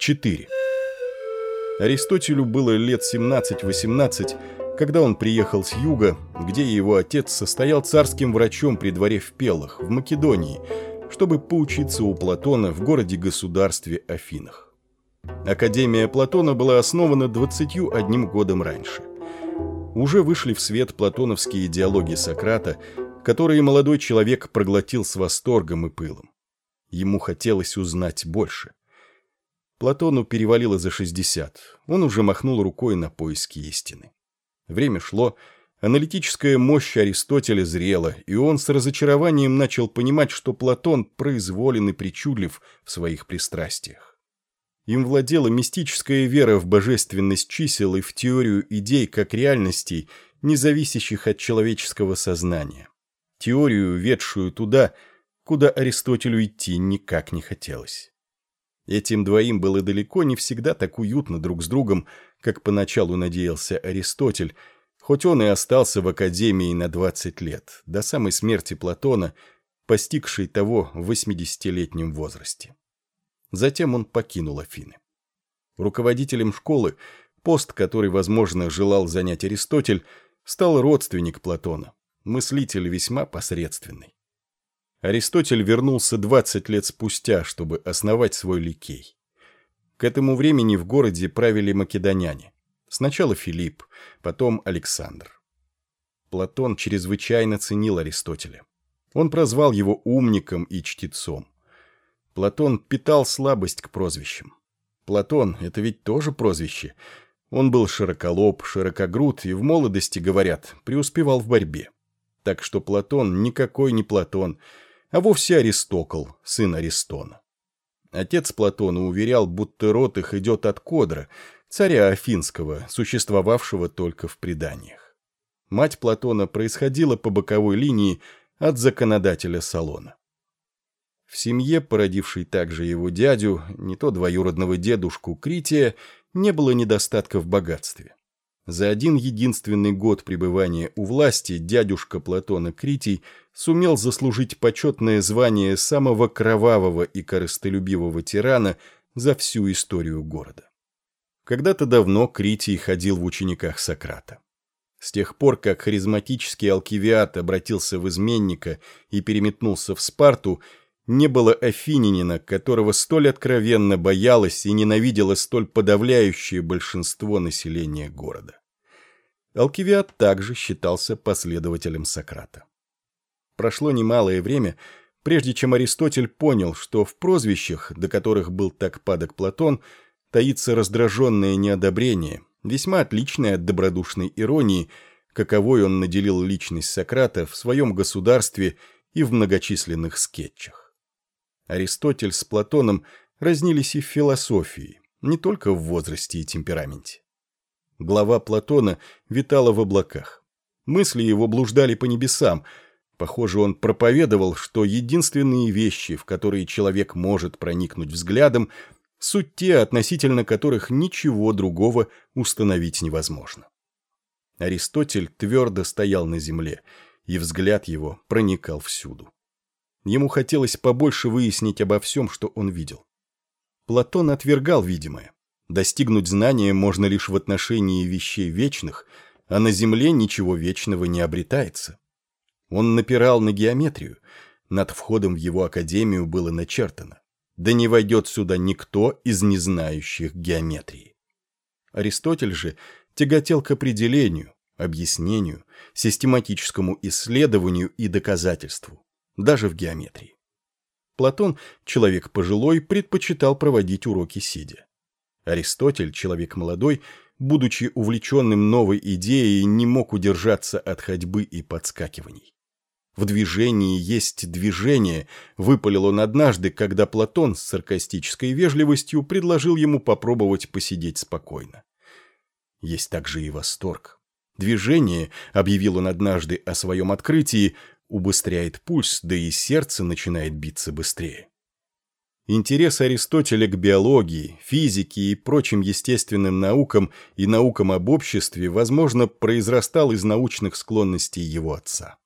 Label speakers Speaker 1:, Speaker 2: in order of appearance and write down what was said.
Speaker 1: 4. Аристотелю было лет 17-18, когда он приехал с юга, где его отец состоял царским врачом при дворе в Пелах, в Македонии, чтобы поучиться у Платона в городе-государстве Афинах. Академия Платона была основана 21 годом раньше. Уже вышли в свет платоновские диалоги Сократа, которые молодой человек проглотил с восторгом и пылом. Ему хотелось узнать больше. Платону перевалило за 60. Он уже махнул рукой на поиски истины. Время шло, аналитическая мощь Аристотеля зрела, и он с разочарованием начал понимать, что Платон произволен и причудлив в своих пристрастиях. Им владела мистическая вера в божественность чисел и в теорию идей как реальностей, не зависящих от человеческого сознания. Теорию, ведшую туда, куда Аристотелю идти никак не хотелось. Этим двоим было далеко не всегда так уютно друг с другом, как поначалу надеялся Аристотель, хоть он и остался в Академии на 20 лет, до самой смерти Платона, постигшей того в 80-летнем возрасте. Затем он покинул Афины. Руководителем школы, пост который, возможно, желал занять Аристотель, стал родственник Платона, мыслитель весьма посредственный. Аристотель вернулся 20 лет спустя, чтобы основать свой ликей. К этому времени в городе правили македоняне. Сначала Филипп, потом Александр. Платон чрезвычайно ценил Аристотеля. Он прозвал его умником и чтецом. Платон питал слабость к прозвищам. Платон — это ведь тоже прозвище. Он был широколоб, широкогруд и в молодости, говорят, преуспевал в борьбе. Так что Платон никакой не Платон — а вовсе Аристокл, сын Аристона. Отец Платона уверял, будто род их идет от Кодра, царя Афинского, существовавшего только в преданиях. Мать Платона происходила по боковой линии от законодателя Салона. В семье, породившей также его дядю, не то двоюродного дедушку Крития, не было недостатка в богатстве. За один единственный год пребывания у власти дядюшка Платона Критий сумел заслужить почетное звание самого кровавого и корыстолюбивого тирана за всю историю города. Когда-то давно Критий ходил в учениках Сократа. С тех пор, как харизматический Алкивиад обратился в изменника и переметнулся в Спарту, не было афининина, которого столь откровенно боялось и ненавидело столь подавляющее большинство населения города. Алкивиад также считался последователем Сократа. Прошло немалое время, прежде чем Аристотель понял, что в прозвищах, до которых был так падок Платон, таится раздраженное неодобрение, весьма отличное от добродушной иронии, каковой он наделил личность Сократа в своем государстве и в многочисленных скетчах. Аристотель с Платоном разнились и в философии, не только в возрасте и темпераменте. Глава Платона витала в облаках. Мысли его блуждали по небесам. Похоже, он проповедовал, что единственные вещи, в которые человек может проникнуть взглядом, суть те, относительно которых ничего другого установить невозможно. Аристотель твердо стоял на земле, и взгляд его проникал всюду. Ему хотелось побольше выяснить обо всем, что он видел. Платон отвергал видимое. Достигнуть знания можно лишь в отношении вещей вечных, а на Земле ничего вечного не обретается. Он напирал на геометрию. Над входом в его академию было начертано. Да не войдет сюда никто из незнающих геометрии. Аристотель же тяготел к определению, объяснению, систематическому исследованию и доказательству, даже в геометрии. Платон, человек пожилой, предпочитал проводить уроки сидя. Аристотель, человек молодой, будучи увлеченным новой идеей, не мог удержаться от ходьбы и подскакиваний. В движении есть движение, выпалил он однажды, когда Платон с саркастической вежливостью предложил ему попробовать посидеть спокойно. Есть также и восторг. Движение, объявил он однажды о своем открытии, убыстряет пульс, да и сердце начинает биться быстрее. Интерес Аристотеля к биологии, физике и прочим естественным наукам и наукам об обществе, возможно, произрастал из научных склонностей его отца.